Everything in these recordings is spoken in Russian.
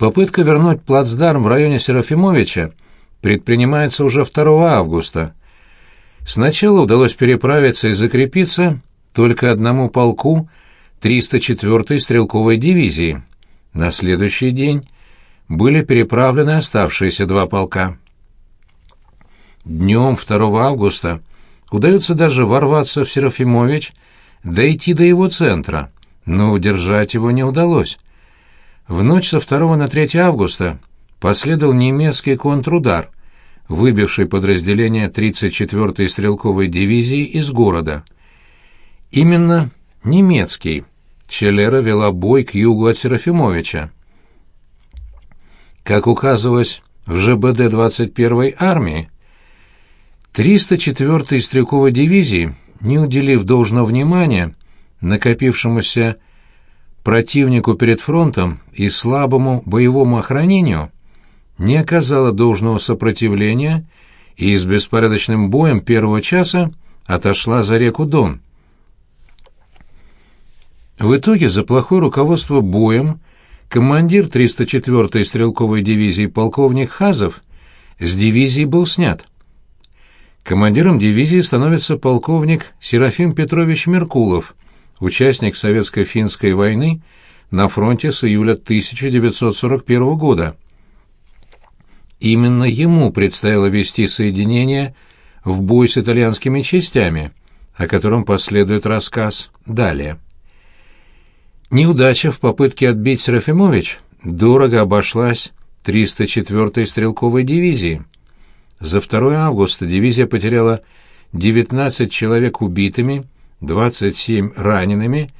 Попытка вернуть плацдарм в районе Серафимовича предпринимается уже 2 августа. Сначала удалось переправиться и закрепиться только одному полку 304-й стрелковой дивизии. На следующий день были переправлены оставшиеся два полка. Днем 2 августа удается даже ворваться в Серафимович, дойти до его центра, но удержать его не удалось. В ночь со 2 на 3 августа последовал немецкий контрудар, выбивший подразделение 34-й стрелковой дивизии из города. Именно немецкий. Челера вела бой к югу от Серафимовича. Как указывалось в ЖБД 21-й армии, 304-й стрелковой дивизии, не уделив должного внимания накопившемуся противнику перед фронтом и слабому боевому охранению, не оказала должного сопротивления и с беспорядочным боем первого часа отошла за реку Дон. В итоге за плохое руководство боем командир 304-й стрелковой дивизии полковник Хазов с дивизии был снят. Командиром дивизии становится полковник Серафим Петрович Меркулов, участник Советско-финской войны на фронте с июля 1941 года. Именно ему предстояло вести соединение в бой с итальянскими частями, о котором последует рассказ далее. Неудача в попытке отбить Серафимович дорого обошлась 304-й стрелковой дивизии. За 2 августа дивизия потеряла 19 человек убитыми, 27 ранеными,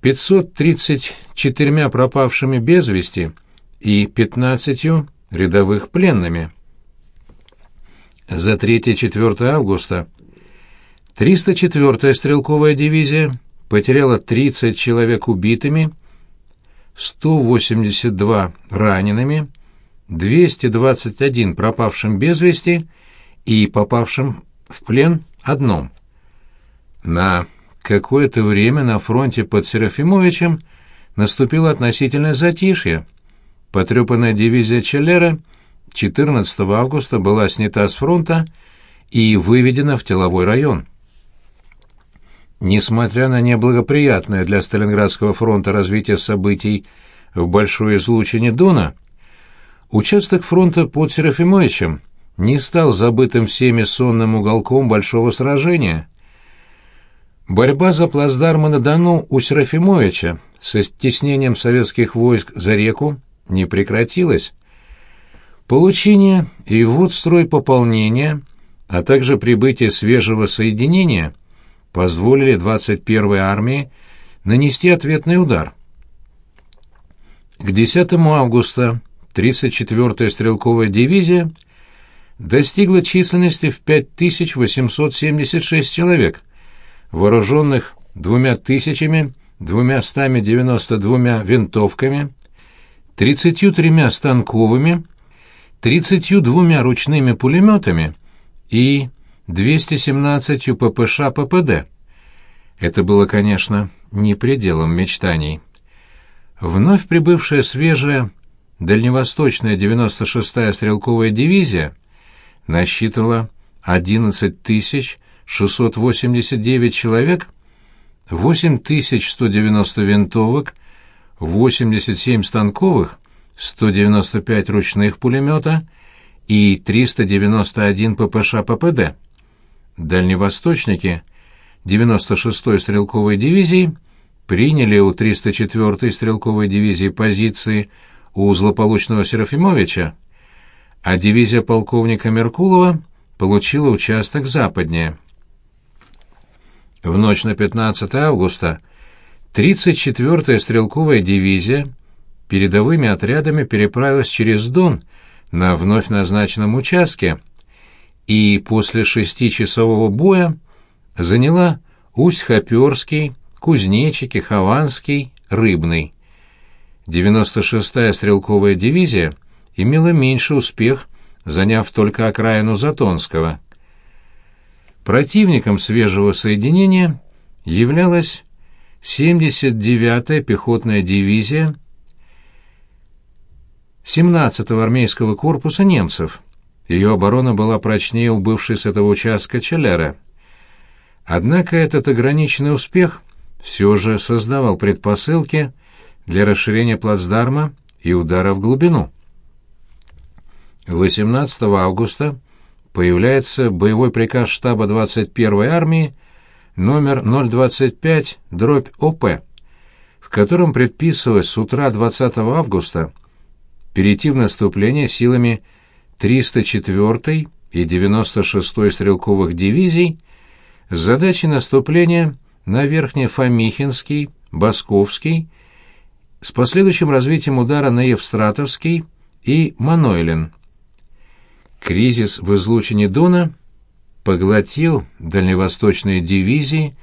534 пропавшими без вести и 15 рядовых пленными. За 3-4 августа 304-я стрелковая дивизия потеряла 30 человек убитыми, 182 ранеными, 221 пропавшим без вести и попавшим в плен одном. На какое-то время на фронте под Серафимовичем наступило относительное затишье. Потрепанная дивизия Челлера 14 августа была снята с фронта и выведена в тыловой район. Несмотря на неблагоприятное для Сталинградского фронта развитие событий в большой излучине Дона, участок фронта под Серафимовичем не стал забытым всеми сонным уголком большого сражения. Борьба за плацдармы на Дону у Серафимовича со стеснением советских войск за реку не прекратилась. Получение и ввод строй пополнения, а также прибытие свежего соединения – позволили 21-й армии нанести ответный удар. К 10 августа 34-я стрелковая дивизия достигла численности в 5876 человек, вооруженных 2292 винтовками, 33 станковыми, 32 ручными пулеметами и 217 ППШ ППД. Это было, конечно, не пределом мечтаний. Вновь прибывшая свежая дальневосточная 96-я стрелковая дивизия насчитывала 11 689 человек, 8190 винтовок, 87 станковых, 195 ручных пулемета и 391 ППШ ППД дальневосточники 96-й стрелковой дивизии приняли у 304-й стрелковой дивизии позиции у злополучного Серафимовича, а дивизия полковника Меркулова получила участок западнее. В ночь на 15 августа 34-я стрелковая дивизия передовыми отрядами переправилась через Дон на вновь назначенном участке, и после шестичасового боя заняла Усть-Хоперский, Кузнечики, Хованский, Рыбный. 96-я стрелковая дивизия имела меньший успех, заняв только окраину Затонского. Противником свежего соединения являлась 79-я пехотная дивизия 17-го армейского корпуса немцев. Ее оборона была прочнее у бывшей с этого участка Челлера. Однако этот ограниченный успех все же создавал предпосылки для расширения плацдарма и удара в глубину. 18 августа появляется боевой приказ штаба 21-й армии номер 025 дробь ОП, в котором предписывалось с утра 20 августа перейти в наступление силами 304-й и 96-й стрелковых дивизий с задачей наступления на Верхнефомихинский, Басковский, с последующим развитием удара на Евстратовский и Манойлен. Кризис в излучине Дона поглотил дальневосточные дивизии,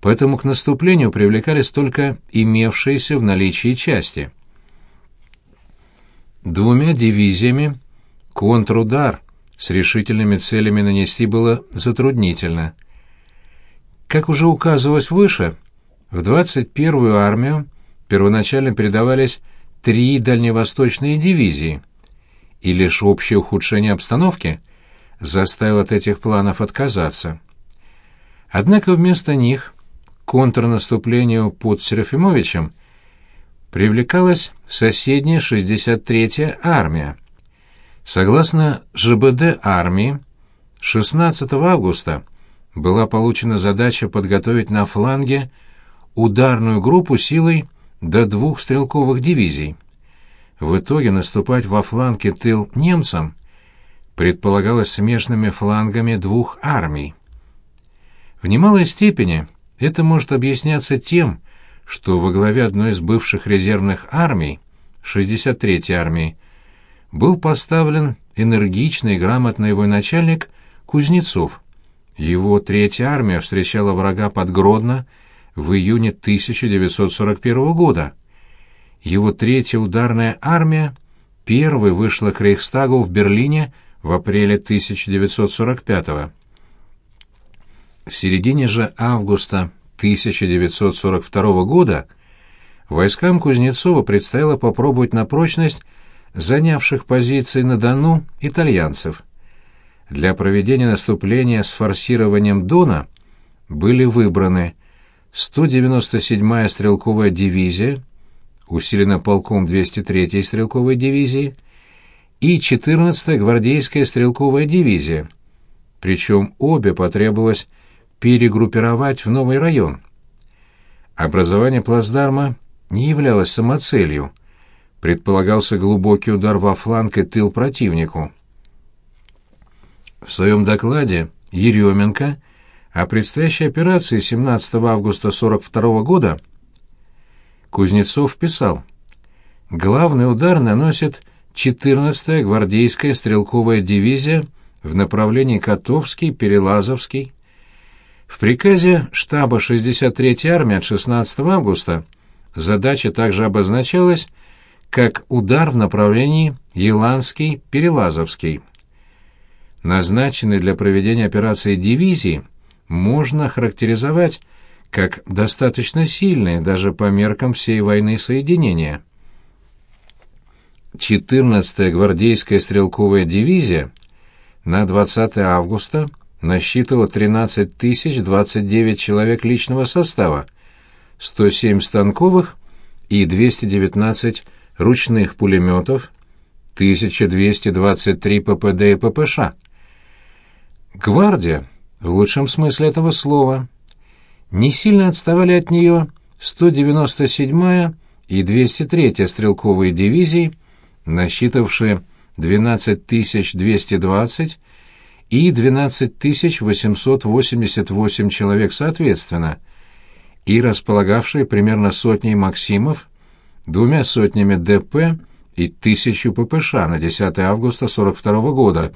поэтому к наступлению привлекались только имевшиеся в наличии части. Двумя дивизиями контрудар с решительными целями нанести было затруднительно. Как уже указывалось выше, в 21-ю армию первоначально передавались три дальневосточные дивизии, и лишь общее ухудшение обстановки заставил от этих планов отказаться. Однако вместо них контрнаступлению под Серафимовичем привлекалась соседняя 63-я армия. Согласно ЖБД армии, 16 августа была получена задача подготовить на фланге ударную группу силой до двух стрелковых дивизий. В итоге наступать во фланге тыл немцам предполагалось смешанными флангами двух армий. В немалой степени это может объясняться тем, что во главе одной из бывших резервных армий, 63-й армии, был поставлен энергичный и грамотный военачальник Кузнецов. Его третья армия встречала врага под Гродно в июне 1941 года. Его третья ударная армия первой вышла к Рейхстагу в Берлине в апреле 1945 года. В середине же августа 1942 года войскам Кузнецова предстояло попробовать на прочность занявших позиции на Дону итальянцев. Для проведения наступления с форсированием Дона были выбраны 197-я стрелковая дивизия, усилена полком 203-й стрелковой дивизии, и 14-я гвардейская стрелковая дивизия, причем обе потребовалось перегруппировать в новый район. Образование плацдарма не являлось самоцелью, предполагался глубокий удар во фланг и тыл противнику. В своем докладе Еременко о предстоящей операции 17 августа 1942 года Кузнецов писал «Главный удар наносит 14-я гвардейская стрелковая дивизия в направлении Котовский, Перелазовский. В приказе штаба 63-й армии от 16 августа задача также обозначалась как удар в направлении Еланский-Перелазовский. Назначенный для проведения операции дивизии можно характеризовать как достаточно сильные даже по меркам всей войны соединения. 14-я гвардейская стрелковая дивизия на 20 августа насчитывала 13 029 человек личного состава, 107 станковых и 219 ручных пулеметов, 1223 ППД и ППШ. Гвардия, в лучшем смысле этого слова, не сильно отставали от нее 197-я и 203-я стрелковые дивизии, насчитавшие 12 220 и 12 888 человек соответственно, и располагавшие примерно сотней «Максимов», двумя сотнями ДП и тысячу ППШ на 10 августа 42 года.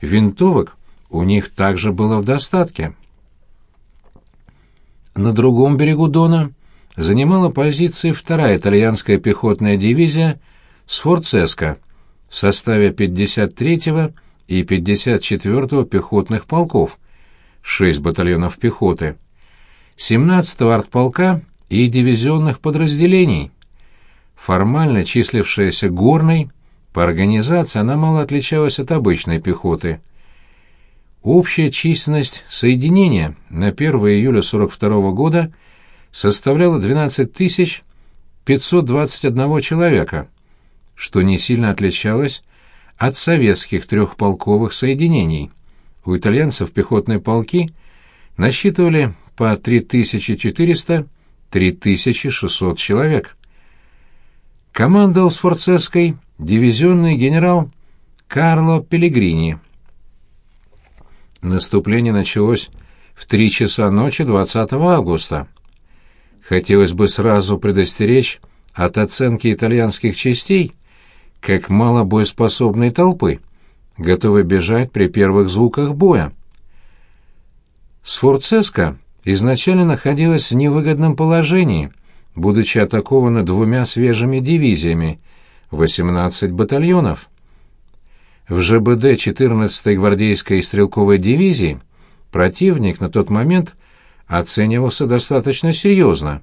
Винтовок у них также было в достатке. На другом берегу Дона занимала позиции вторая итальянская пехотная дивизия Сфорцеско в составе 53-го и 54-го пехотных полков, 6 батальонов пехоты, 17-го артполка и дивизионных подразделений. формально числившаяся горной, по организации она мало отличалась от обычной пехоты. Общая численность соединения на 1 июля 42 года составляла 12 521 человека, что не сильно отличалось от советских трехполковых соединений. У итальянцев пехотные полки насчитывали по 3400-3600 человек. Командовал Сфорцеской дивизионный генерал Карло Пелегрини. Наступление началось в три часа ночи 20 августа. Хотелось бы сразу предостеречь от оценки итальянских частей как мало боеспособной толпы, готовой бежать при первых звуках боя. Сфорцеска изначально находилась в невыгодном положении, будучи атакована двумя свежими дивизиями, 18 батальонов. В ЖБД 14-й гвардейской стрелковой дивизии противник на тот момент оценивался достаточно серьезно,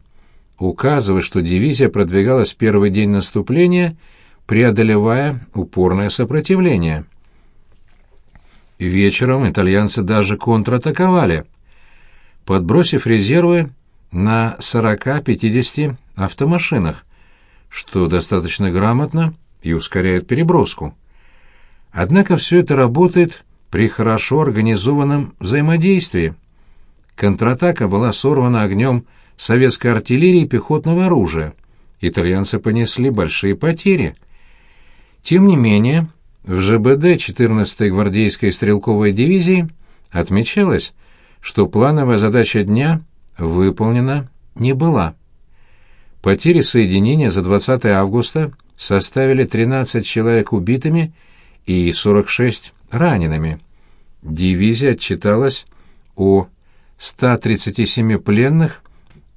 указывая, что дивизия продвигалась первый день наступления, преодолевая упорное сопротивление. Вечером итальянцы даже контратаковали, подбросив резервы на 40-50 автомашинах, что достаточно грамотно и ускоряет переброску. Однако все это работает при хорошо организованном взаимодействии. Контратака была сорвана огнем советской артиллерии и пехотного оружия. Итальянцы понесли большие потери. Тем не менее, в ЖБД 14-й гвардейской стрелковой дивизии отмечалось, что плановая задача дня выполнена не была. Потери соединения за 20 августа составили 13 человек убитыми и 46 ранеными. Дивизия отчиталась о 137 пленных,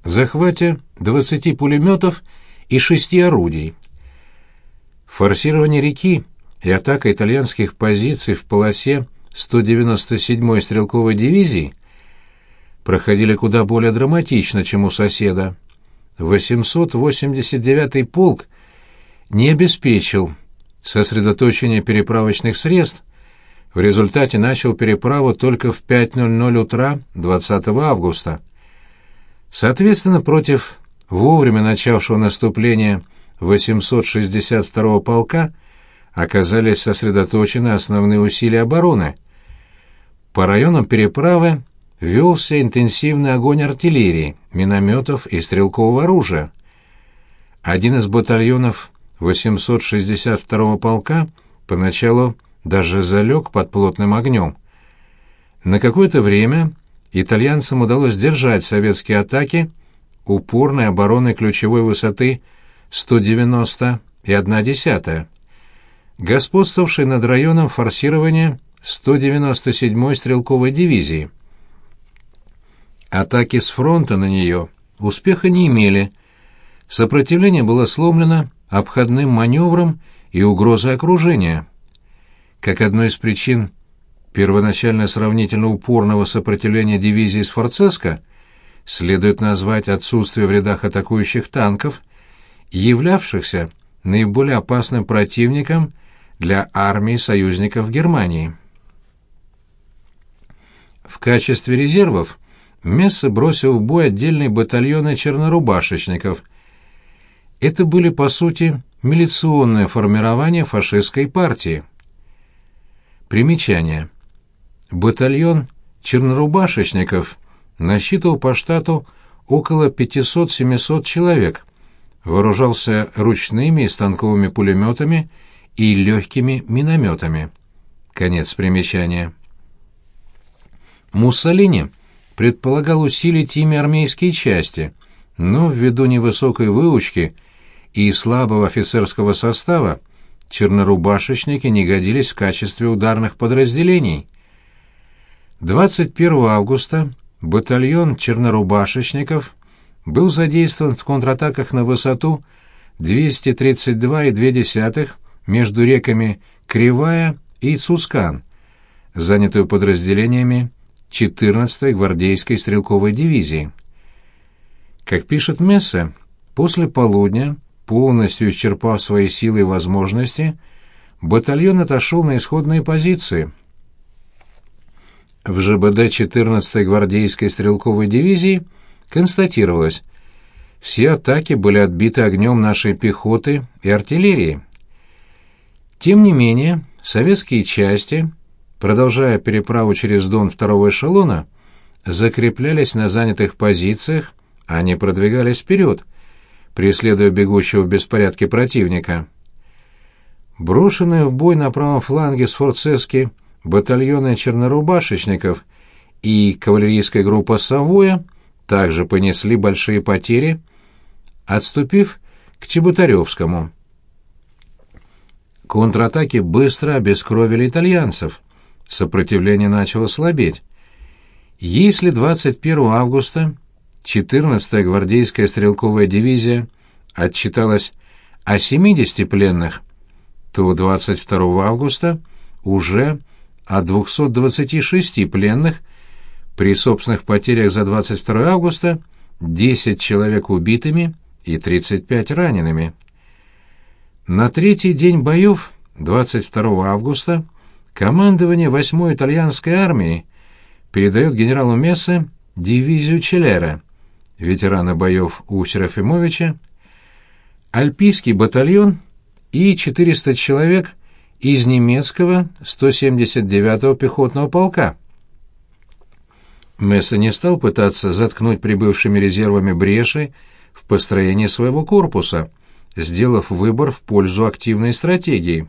захвате 20 пулеметов и 6 орудий. Форсирование реки и атака итальянских позиций в полосе 197-й стрелковой дивизии проходили куда более драматично, чем у соседа. 889-й полк не обеспечил сосредоточение переправочных средств, в результате начал переправу только в 5.00 утра 20 августа. Соответственно, против вовремя начавшего наступления 862-го полка оказались сосредоточены основные усилия обороны. По районам переправы велся интенсивный огонь артиллерии, минометов и стрелкового оружия. Один из батальонов 862-го полка поначалу даже залег под плотным огнем. На какое-то время итальянцам удалось сдержать советские атаки упорной обороной ключевой высоты 190 и 1,1, господствовавшей над районом форсирования 197-й стрелковой дивизии. Атаки с фронта на нее успеха не имели. Сопротивление было сломлено обходным маневром и угрозой окружения. Как одной из причин первоначально сравнительно упорного сопротивления дивизии Сфорцеско следует назвать отсутствие в рядах атакующих танков, являвшихся наиболее опасным противником для армии союзников Германии. В качестве резервов Месса бросил в бой отдельные батальоны чернорубашечников. Это были, по сути, милиционное формирование фашистской партии. Примечание. Батальон чернорубашечников насчитывал по штату около 500-700 человек, вооружался ручными и станковыми пулеметами и легкими минометами. Конец примечания. Муссолини – предполагал усилить ими армейские части, но ввиду невысокой выучки и слабого офицерского состава чернорубашечники не годились в качестве ударных подразделений. 21 августа батальон чернорубашечников был задействован в контратаках на высоту 232,2 между реками Кривая и Цускан, занятую подразделениями 14-й гвардейской стрелковой дивизии. Как пишет Месса, после полудня полностью исчерпав свои силы и возможности, батальон отошел на исходные позиции. В ЖБД 14-й гвардейской стрелковой дивизии констатировалось, все атаки были отбиты огнем нашей пехоты и артиллерии. Тем не менее, советские части, продолжая переправу через Дон второго эшелона, закреплялись на занятых позициях, а не продвигались вперед, преследуя бегущего в беспорядке противника. Брошенные в бой на правом фланге Сфорцески батальоны чернорубашечников и кавалерийская группа «Савоя» также понесли большие потери, отступив к Чеботаревскому. Контратаки быстро обескровили итальянцев. Сопротивление начало слабеть. Если 21 августа 14-я гвардейская стрелковая дивизия отчиталась о 70 пленных, то 22 августа уже о 226 пленных, при собственных потерях за 22 августа 10 человек убитыми и 35 ранеными. На третий день боев, 22 августа, командование 8-й итальянской армии передает генералу Мессе дивизию Челлера, ветерана боев у Серафимовича, Альпийский батальон и 400 человек из немецкого 179-го пехотного полка. Месса не стал пытаться заткнуть прибывшими резервами бреши в построении своего корпуса, сделав выбор в пользу активной стратегии.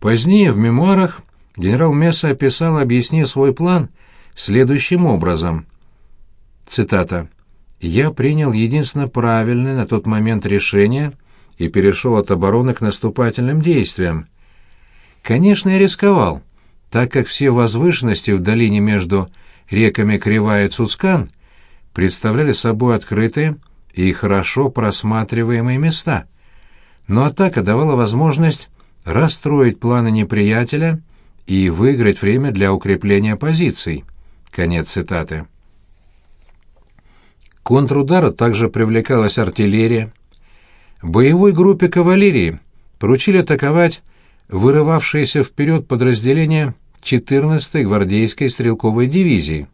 Позднее в мемуарах генерал Месса описал и объяснил свой план следующим образом. Цитата. «Я принял единственно правильное на тот момент решение и перешел от обороны к наступательным действиям. Конечно, я рисковал, так как все возвышенности в долине между реками Кривая и Цуцкан представляли собой открытые и хорошо просматриваемые места. Но атака давала возможность расстроить планы неприятеля и выиграть время для укрепления позиций. Конец цитаты. Контрудара также привлекалась артиллерия. Боевой группе кавалерии поручили атаковать вырывавшиеся вперед подразделения 14-й гвардейской стрелковой дивизии.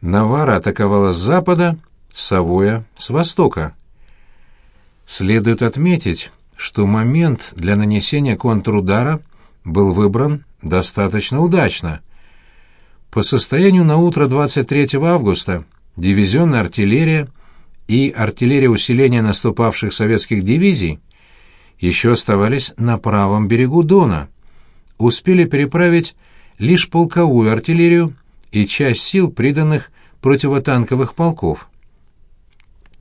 Навара атаковала с запада, Савоя — с востока. Следует отметить, что момент для нанесения контрудара был выбран достаточно удачно. По состоянию на утро 23 августа дивизионная артиллерия и артиллерия усиления наступавших советских дивизий еще оставались на правом берегу Дона. Успели переправить лишь полковую артиллерию и часть сил приданных противотанковых полков.